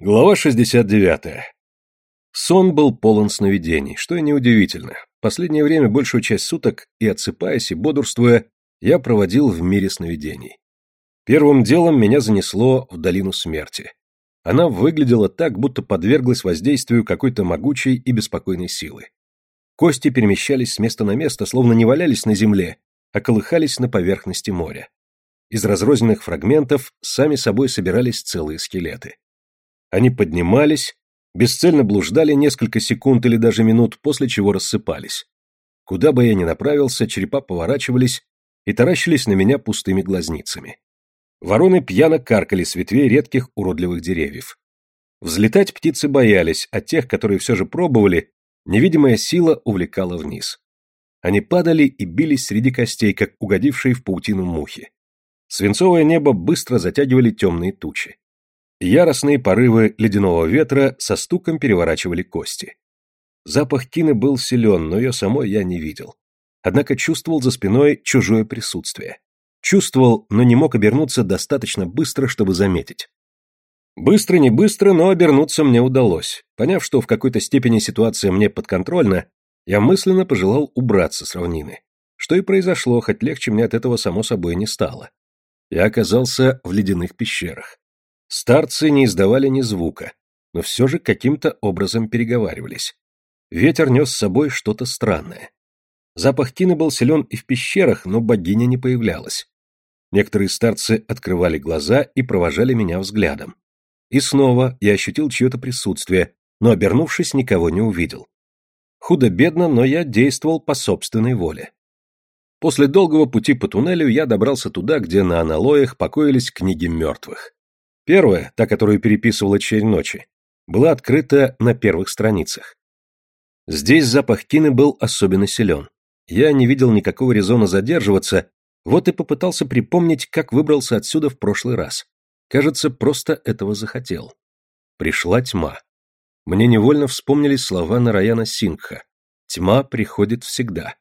Глава 69. Сон был полон сновидений, что и неудивительно. Последнее время большую часть суток, и отсыпаясь, и бодрствуя, я проводил в мире сновидений. Первым делом меня занесло в долину смерти. Она выглядела так, будто подверглась воздействию какой-то могучей и беспокойной силы. Кости перемещались с места на место, словно не валялись на земле, а колыхались на поверхности моря. Из разрозненных фрагментов сами собой собирались целые скелеты. Они поднимались, бесцельно блуждали несколько секунд или даже минут, после чего рассыпались. Куда бы я ни направился, черепа поворачивались и таращились на меня пустыми глазницами. Вороны пьяно каркали с ветвей редких уродливых деревьев. Взлетать птицы боялись, а тех, которые все же пробовали, невидимая сила увлекала вниз. Они падали и бились среди костей, как угодившие в паутину мухи. Свинцовое небо быстро затягивали темные тучи. Яростные порывы ледяного ветра со стуком переворачивали кости. Запах Кины был силен, но ее самой я не видел. Однако чувствовал за спиной чужое присутствие. Чувствовал, но не мог обернуться достаточно быстро, чтобы заметить. Быстро не быстро, но обернуться мне удалось. Поняв, что в какой-то степени ситуация мне подконтрольна, я мысленно пожелал убраться с равнины. Что и произошло, хоть легче мне от этого само собой не стало. Я оказался в ледяных пещерах. Старцы не издавали ни звука, но все же каким-то образом переговаривались. Ветер нес с собой что-то странное. Запах тины был силен и в пещерах, но богиня не появлялась. Некоторые старцы открывали глаза и провожали меня взглядом. И снова я ощутил чье-то присутствие, но, обернувшись, никого не увидел. Худо-бедно, но я действовал по собственной воле. После долгого пути по туннелю я добрался туда, где на аналоях покоились книги мертвых. Первая, та, которую переписывала «Черь ночи», была открыта на первых страницах. Здесь запах кины был особенно силен. Я не видел никакого резона задерживаться, вот и попытался припомнить, как выбрался отсюда в прошлый раз. Кажется, просто этого захотел. Пришла тьма. Мне невольно вспомнились слова Нараяна Сингха. Тьма приходит всегда.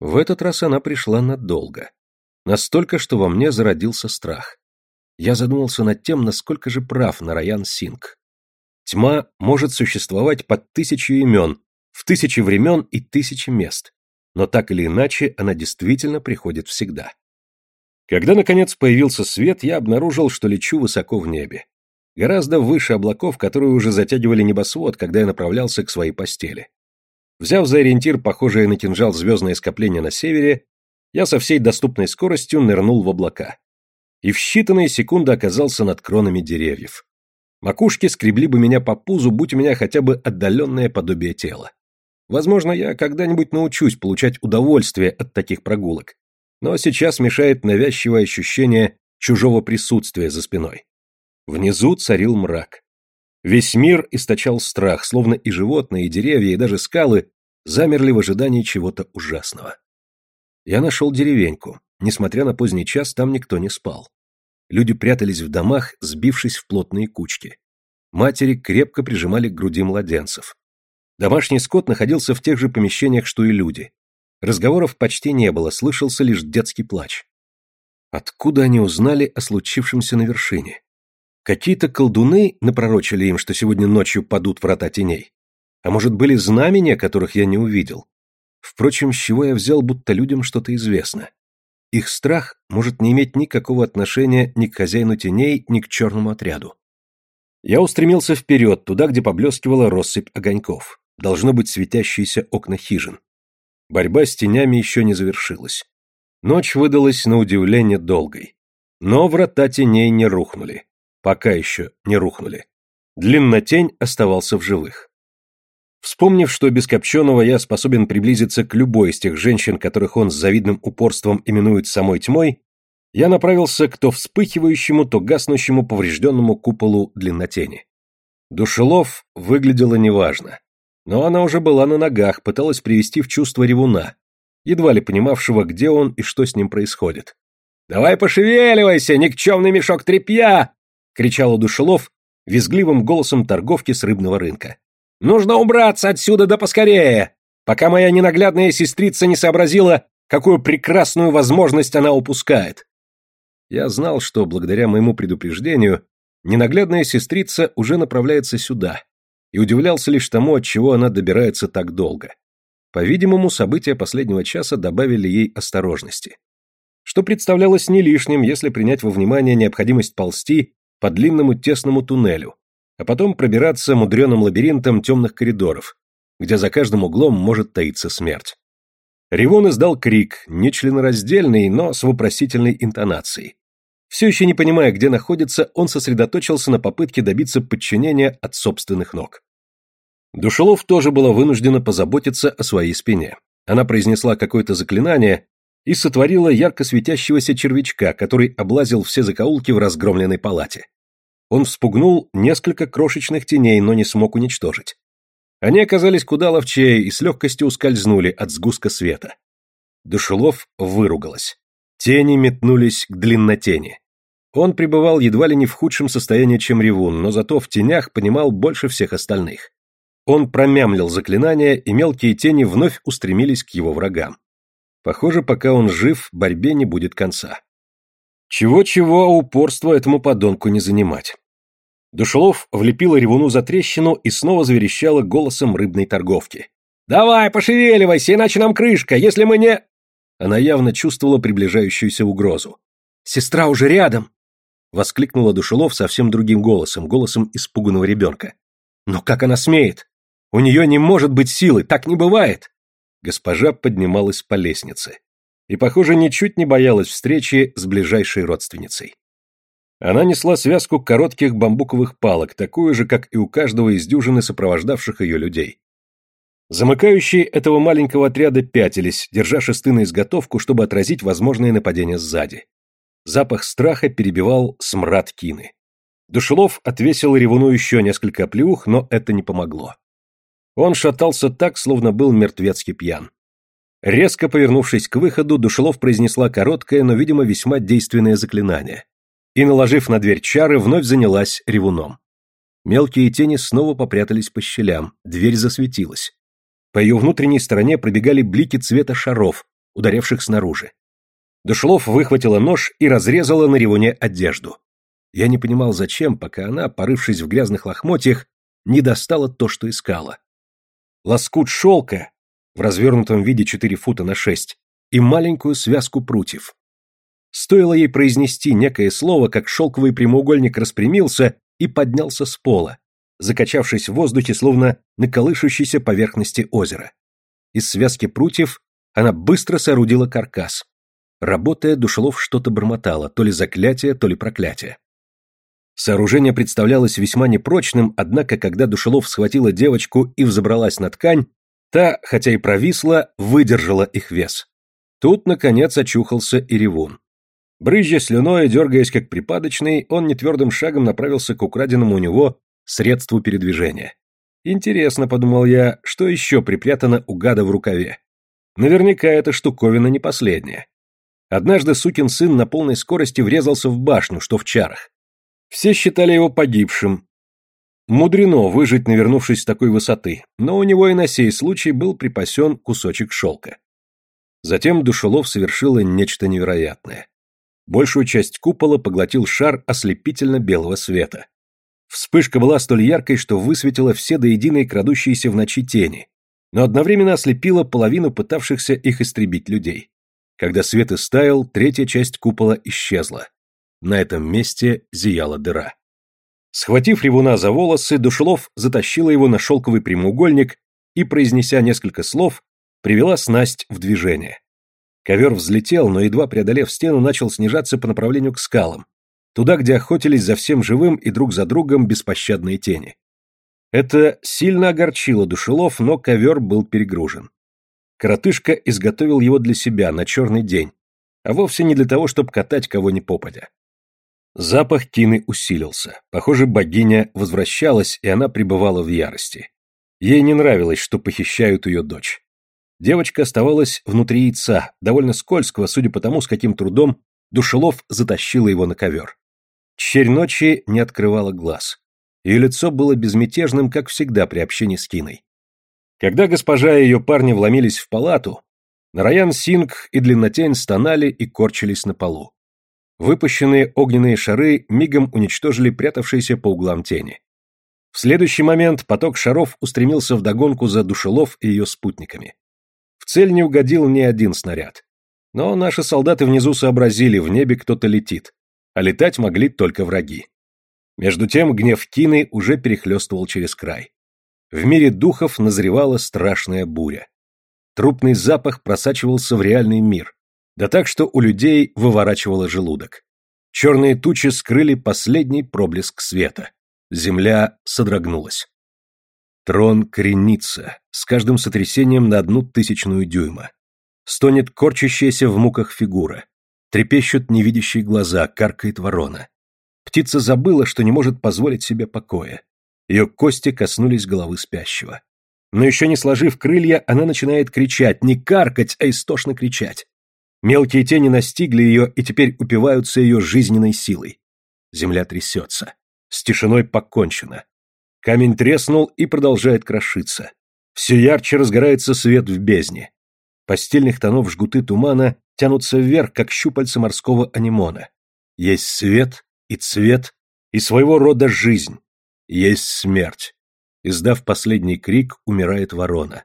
В этот раз она пришла надолго. Настолько, что во мне зародился страх я задумался над тем, насколько же прав Нараян Синг. Тьма может существовать под тысячу имен, в тысячи времен и тысячи мест, но так или иначе она действительно приходит всегда. Когда, наконец, появился свет, я обнаружил, что лечу высоко в небе. Гораздо выше облаков, которые уже затягивали небосвод, когда я направлялся к своей постели. Взяв за ориентир похожее на кинжал звездное скопление на севере, я со всей доступной скоростью нырнул в облака и в считанные секунды оказался над кронами деревьев. Макушки скребли бы меня по пузу, будь у меня хотя бы отдаленное подобие тела. Возможно, я когда-нибудь научусь получать удовольствие от таких прогулок, но сейчас мешает навязчивое ощущение чужого присутствия за спиной. Внизу царил мрак. Весь мир источал страх, словно и животные, и деревья, и даже скалы замерли в ожидании чего-то ужасного. Я нашел деревеньку. Несмотря на поздний час, там никто не спал. Люди прятались в домах, сбившись в плотные кучки. Матери крепко прижимали к груди младенцев. Домашний скот находился в тех же помещениях, что и люди. Разговоров почти не было, слышался лишь детский плач. Откуда они узнали о случившемся на вершине? Какие-то колдуны напророчили им, что сегодня ночью падут врата теней? А может, были знамения, которых я не увидел? Впрочем, с чего я взял, будто людям что-то известно? Их страх может не иметь никакого отношения ни к хозяину теней, ни к черному отряду. Я устремился вперед, туда, где поблескивала россыпь огоньков. Должно быть светящиеся окна хижин. Борьба с тенями еще не завершилась. Ночь выдалась на удивление долгой. Но врата теней не рухнули. Пока еще не рухнули. Длиннотень оставался в живых. Вспомнив, что без Копченого я способен приблизиться к любой из тех женщин, которых он с завидным упорством именует самой тьмой, я направился к то вспыхивающему, то гаснущему поврежденному куполу длиннотени. Душелов выглядела неважно. Но она уже была на ногах, пыталась привести в чувство ревуна, едва ли понимавшего, где он и что с ним происходит. «Давай пошевеливайся, никчемный мешок тряпья!» — кричала Душелов визгливым голосом торговки с рыбного рынка. Нужно убраться отсюда да поскорее, пока моя ненаглядная сестрица не сообразила, какую прекрасную возможность она упускает. Я знал, что благодаря моему предупреждению Ненаглядная сестрица уже направляется сюда, и удивлялся лишь тому, от чего она добирается так долго. По-видимому, события последнего часа добавили ей осторожности. Что представлялось не лишним, если принять во внимание необходимость ползти по длинному тесному туннелю, а потом пробираться мудреным лабиринтом темных коридоров, где за каждым углом может таиться смерть. Ревон издал крик, нечленораздельный, но с вопросительной интонацией. Все еще не понимая, где находится, он сосредоточился на попытке добиться подчинения от собственных ног. Душелов тоже была вынуждена позаботиться о своей спине. Она произнесла какое-то заклинание и сотворила ярко светящегося червячка, который облазил все закоулки в разгромленной палате. Он вспугнул несколько крошечных теней, но не смог уничтожить. Они оказались куда ловчее и с легкостью ускользнули от сгустка света. Душелов выругалась. Тени метнулись к длиннотени. Он пребывал едва ли не в худшем состоянии, чем Ревун, но зато в тенях понимал больше всех остальных. Он промямлил заклинание, и мелкие тени вновь устремились к его врагам. Похоже, пока он жив, борьбе не будет конца. Чего-чего, а упорство этому подонку не занимать. Душелов влепила ревуну за трещину и снова заверещала голосом рыбной торговки. «Давай, пошевеливайся, иначе нам крышка, если мы не...» Она явно чувствовала приближающуюся угрозу. «Сестра уже рядом!» Воскликнула Душелов совсем другим голосом, голосом испуганного ребенка. «Но как она смеет? У нее не может быть силы, так не бывает!» Госпожа поднималась по лестнице. И, похоже, ничуть не боялась встречи с ближайшей родственницей. Она несла связку коротких бамбуковых палок, такую же, как и у каждого из дюжины сопровождавших ее людей. Замыкающие этого маленького отряда пятились, держа шесты на изготовку, чтобы отразить возможные нападения сзади. Запах страха перебивал смрад кины. Душелов отвесил ревуну еще несколько оплеух, но это не помогло. Он шатался так, словно был мертвецки пьян. Резко повернувшись к выходу, Душелов произнесла короткое, но, видимо, весьма действенное заклинание. И, наложив на дверь чары, вновь занялась ревуном. Мелкие тени снова попрятались по щелям, дверь засветилась. По ее внутренней стороне пробегали блики цвета шаров, ударявших снаружи. Душлов выхватила нож и разрезала на ревуне одежду. Я не понимал, зачем, пока она, порывшись в грязных лохмотьях, не достала то, что искала. Лоскут шелка, в развернутом виде 4 фута на 6, и маленькую связку прутьев. Стоило ей произнести некое слово, как шелковый прямоугольник распрямился и поднялся с пола, закачавшись в воздухе, словно на колышущейся поверхности озера. Из связки прутьев она быстро соорудила каркас. Работая, Душелов что-то бормотала, то ли заклятие, то ли проклятие. Сооружение представлялось весьма непрочным, однако, когда Душелов схватила девочку и взобралась на ткань, та, хотя и провисла, выдержала их вес. Тут, наконец, очухался и ревун. Брызжа слюной и дергаясь как припадочный, он нетвердым шагом направился к украденному у него средству передвижения. Интересно, подумал я, что еще припрятано у гада в рукаве. Наверняка эта штуковина не последняя. Однажды сукин сын на полной скорости врезался в башню, что в чарах. Все считали его погибшим. Мудрено выжить, навернувшись с такой высоты, но у него и на сей случай был припасен кусочек шелка. Затем Душелов совершила нечто невероятное. Большую часть купола поглотил шар ослепительно-белого света. Вспышка была столь яркой, что высветила все до единой крадущиеся в ночи тени, но одновременно ослепила половину пытавшихся их истребить людей. Когда свет истаял, третья часть купола исчезла. На этом месте зияла дыра. Схватив ревуна за волосы, Душелов затащила его на шелковый прямоугольник и, произнеся несколько слов, привела снасть в движение. Ковер взлетел, но, едва преодолев стену, начал снижаться по направлению к скалам, туда, где охотились за всем живым и друг за другом беспощадные тени. Это сильно огорчило душелов, но ковер был перегружен. Коротышка изготовил его для себя на черный день, а вовсе не для того, чтобы катать кого ни попадя. Запах тины усилился. Похоже, богиня возвращалась, и она пребывала в ярости. Ей не нравилось, что похищают ее дочь. Девочка оставалась внутри яйца, довольно скользкого, судя по тому, с каким трудом Душелов затащила его на ковер. Черь ночи не открывала глаз. Ее лицо было безмятежным, как всегда при общении с Киной. Когда госпожа и ее парни вломились в палату, Нараян Синг и Длиннотень стонали и корчились на полу. Выпущенные огненные шары мигом уничтожили прятавшиеся по углам тени. В следующий момент поток шаров устремился вдогонку за Душелов и ее спутниками. В цель не угодил ни один снаряд. Но наши солдаты внизу сообразили, в небе кто-то летит, а летать могли только враги. Между тем гнев Кины уже перехлестывал через край. В мире духов назревала страшная буря. Трупный запах просачивался в реальный мир, да так, что у людей выворачивало желудок. Черные тучи скрыли последний проблеск света. Земля содрогнулась. Трон кренится, с каждым сотрясением на одну тысячную дюйма. Стонет корчащаяся в муках фигура. Трепещут невидящие глаза, каркает ворона. Птица забыла, что не может позволить себе покоя. Ее кости коснулись головы спящего. Но еще не сложив крылья, она начинает кричать, не каркать, а истошно кричать. Мелкие тени настигли ее и теперь упиваются ее жизненной силой. Земля трясется. С тишиной покончено. Камень треснул и продолжает крошиться. Все ярче разгорается свет в бездне. Постельных тонов жгуты тумана тянутся вверх, как щупальца морского анимона. Есть свет и цвет, и своего рода жизнь. Есть смерть. Издав последний крик, умирает ворона.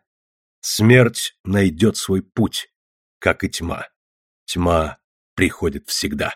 Смерть найдет свой путь, как и тьма. Тьма приходит всегда.